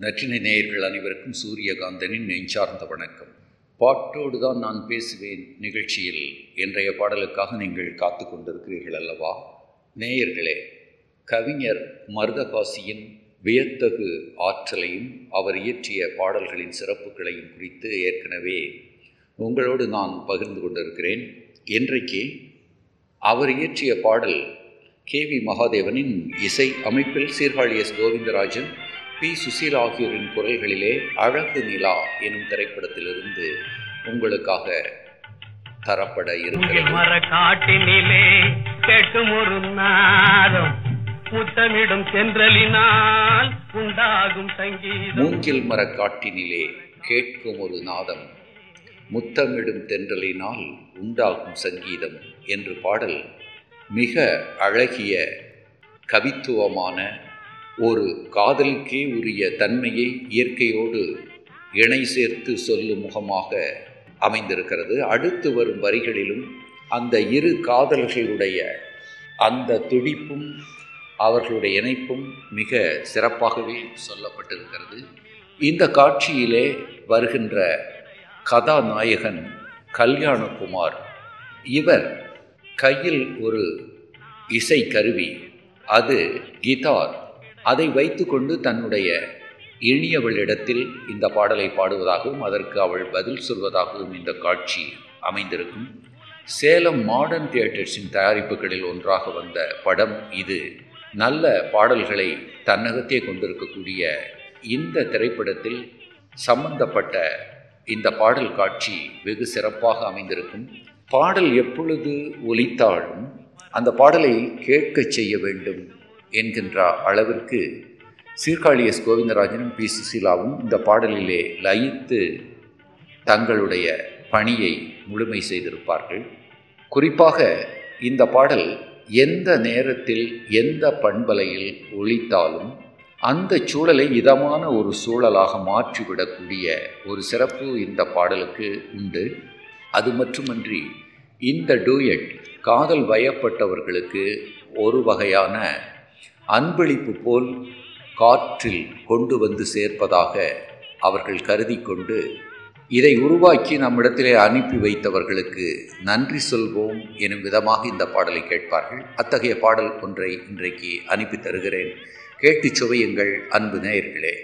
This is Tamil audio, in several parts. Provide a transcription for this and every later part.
நற்றினை நேயர்கள் அனைவருக்கும் சூரியகாந்தனின் நெஞ்சார்ந்த வணக்கம். பாட்டோடு தான் நான் பேசுவேன் நிகழ்ச்சியில். இன்றைய பாடலுக்காக நீங்கள் காத்து கொண்டிருக்கிறீர்கள் அல்லவா? நேயர்களே கவிஞர் மருதகாசியின் வியத்தகு ஆற்றலையும் அவர் இயற்றிய பாடல்களின் சிறப்புகளையும் குறித்து ஏற்கனவே உங்களோடு நான் பகிர்ந்து கொண்டிருக்கிறேன். இன்றைக்கு அவர் இயற்றிய பாடல் கே வி மகாதேவனின் இசை அமைப்பில் சீர்காழி எஸ். கோவிந்தராஜன் பி. சுசீல் ஆகியோரின் குரல்களிலே அழகு நிலா எனும் திரைப்படத்திலிருந்து உங்களுக்காக தரப்பட இருக்கிறது. மர காட்டினிலே கேட்கும் ஒரு நாதம். முத்தமிடும் சென்றலினால் உண்டாகும் சங்கீதம். மூங்கில் மரக் காட்டினிலே கேட்கும் ஒரு நாதம். முத்தமிடும் தென்றலினால் உண்டாகும் சங்கீதம் என்று பாடல் மிக அழகிய கவித்துவமான ஒரு காதலுக்கே உரிய தன்மையை இயற்கையோடு இணை சேர்த்து சொல்லும் முகமாக அமைந்திருக்கிறது. அடுத்து வரும் வரிகளிலும் அந்த இரு காதல்களுடைய அந்த துடிப்பும் அவர்களுடைய இணைப்பும் மிக சிறப்பாகவே சொல்லப்பட்டிருக்கிறது. இந்த காட்சியிலே வருகின்ற கதாநாயகன் கல்யாணகுமார் இவர் கையில் ஒரு இசை கருவி அது கிதார். அதை வைத்துக்கொண்டு தன்னுடைய இனியவளிடத்தில் இந்த பாடலை பாடுவதாகவும் அதற்கு அவள் பதில் சொல்வதாகவும் இந்த காட்சி அமைந்திருக்கும். சேலம் மாடர்ன் தியேட்டர்ஸின் தயாரிப்புகளில் ஒன்றாக வந்த படம் இது. நல்ல பாடல்களை தன்னகத்தே கொண்டிருக்கக்கூடிய இந்த திரைப்படத்தில் சம்பந்தப்பட்ட இந்த பாடல் காட்சி வெகு சிறப்பாக அமைந்திருக்கும். பாடல் எப்பொழுது ஒலித்தாலும் அந்த பாடலை கேட்கச் செய்ய வேண்டும் என்கின்ற அளவிற்கு சீர்காழி எஸ் கோவிந்தராஜனும் பி. சுசீலாவும் இந்த பாடலிலே லயித்து தங்களுடைய பணியை முழுமை செய்திருப்பார்கள். குறிப்பாக இந்த பாடல் எந்த நேரத்தில் எந்த பண்பலையில் ஒழித்தாலும் அந்த சூழலை இதமான ஒரு சூழலாக மாற்றிவிடக்கூடிய ஒரு சிறப்பு இந்த பாடலுக்கு உண்டு. அது மட்டுமன்றி இந்த டூயட் காதல் வயப்பட்டவர்களுக்கு ஒரு வகையான அன்பளிப்பு போல் காற்றில் கொண்டு வந்து சேர்ப்பதாக அவர்கள் கருதி கொண்டு இதை உருவாக்கி நம்மிடத்திலே அனுப்பி வைத்தவர்களுக்கு நன்றி சொல்வோம் எனும் விதமாக இந்த பாடலை கேட்பார்கள். அத்தகைய பாடல் ஒன்றை இன்றைக்கு அனுப்பி தருகிறேன். கேட்டு சுவையுங்கள் அன்பு நேயர்களே.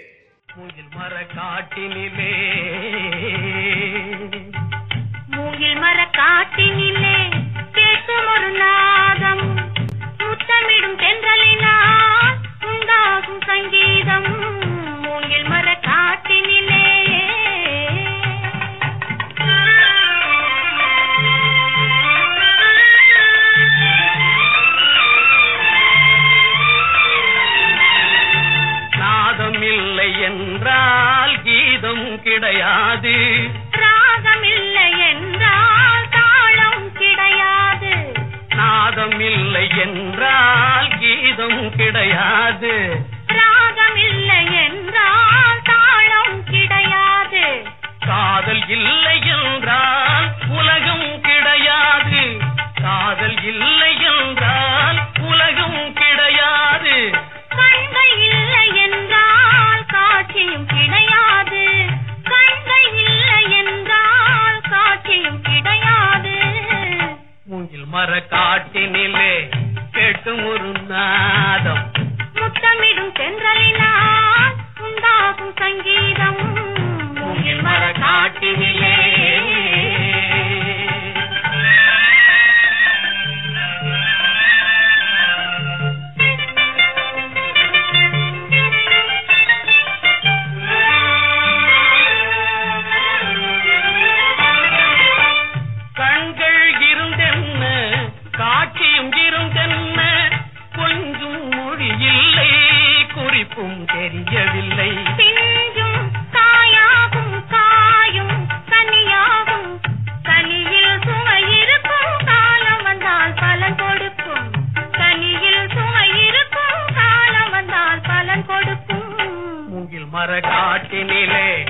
மூங்கில் மர காட்டினிலே மூங்கில் மர காட்டினிலே நாதம் இல்லை என்றால் கீதம் கிடையாது. ராகம் இல்லை என்றால் தாளம் கிடையாது. நாதம் இல்லை என்றால் கீதம் கிடையாது. ராகம் இல்லை என்றால் தாளம் கிடையாது. காதல் இல்லை முத்தமிடும் மூங்கில் மர காட்டினிலே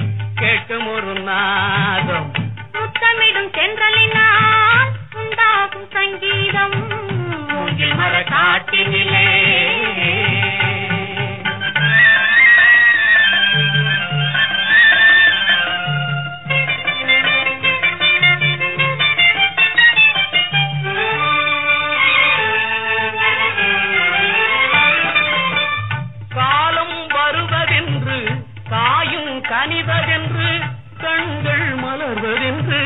ஒரு நாதம். கனிவதென்று கண்கள் மலர்வதென்று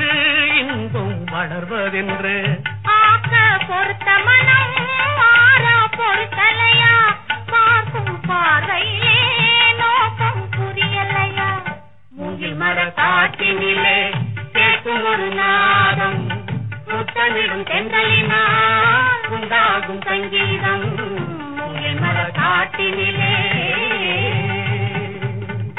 இன்பம் வளர்வதென்று. ஆக்க பொறுத்த மனம் மாறா பொறுத்தலையா? பார்க்கும் பார்வையிலே நோக்கம் புரியலையா? மூங்கில் மர காட்டினிலே கேட்கும் ஒரு நாதம். முத்தமிடும் தென்றலினா